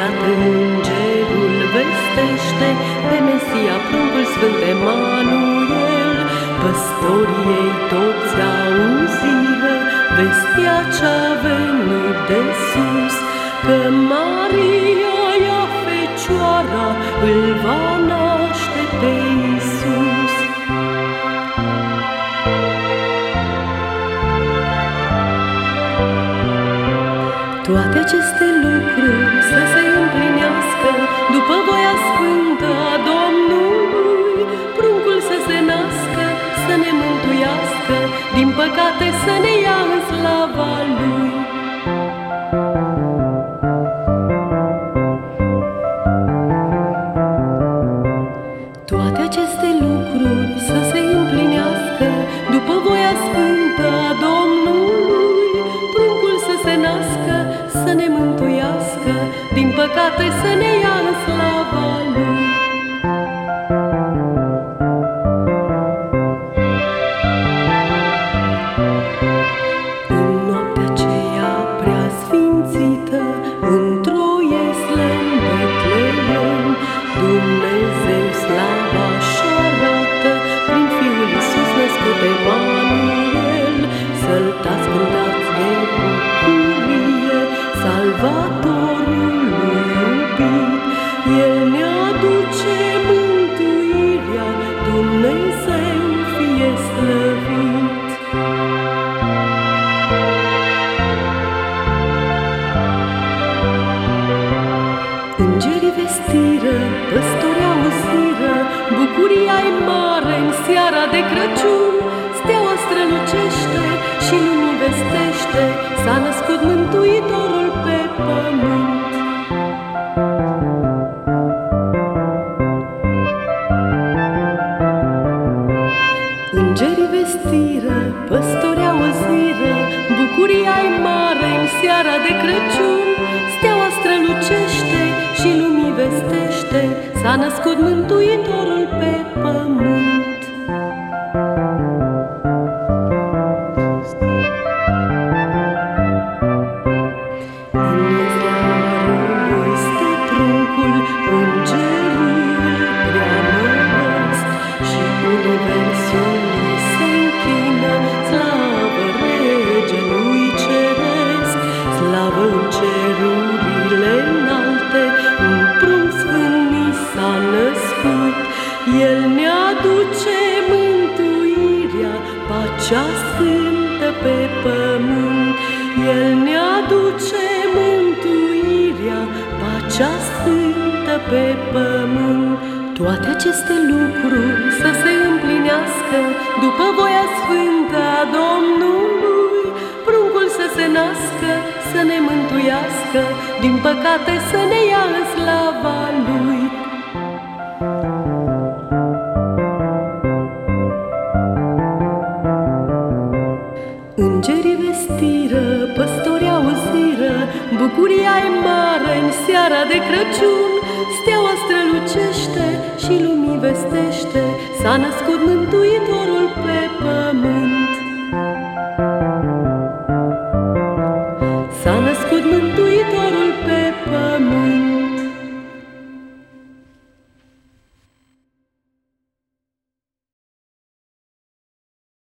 Iată îngerul vestește Pe Mesia pruncul sfânt Emanuel Păstorii ei toți auzire Vestea cea venit de sus Că Maria ea Fecioara îl va după voia sfântă a Domnului, pruncul să se nască, să ne mântuiască, din păcate să ne ia în slava Lui. Îngerii vestiră, păstori auziră, bucuria e mare în seara de Crăciun. Steaua strălucește și lumii vestește, s-a născut Mântuitorul pe pământ. În pacea sfântă pe pământ, El ne aduce mântuirea, pacea sfântă pe pământ. Toate aceste lucruri să se împlinească după voia sfântă a Domnului, pruncul să se nască, să ne mântuiască, din păcate să ne ia în slava Lui. Seara de Crăciun, steaua strălucește și lumii vestește, s-a născut mântuirea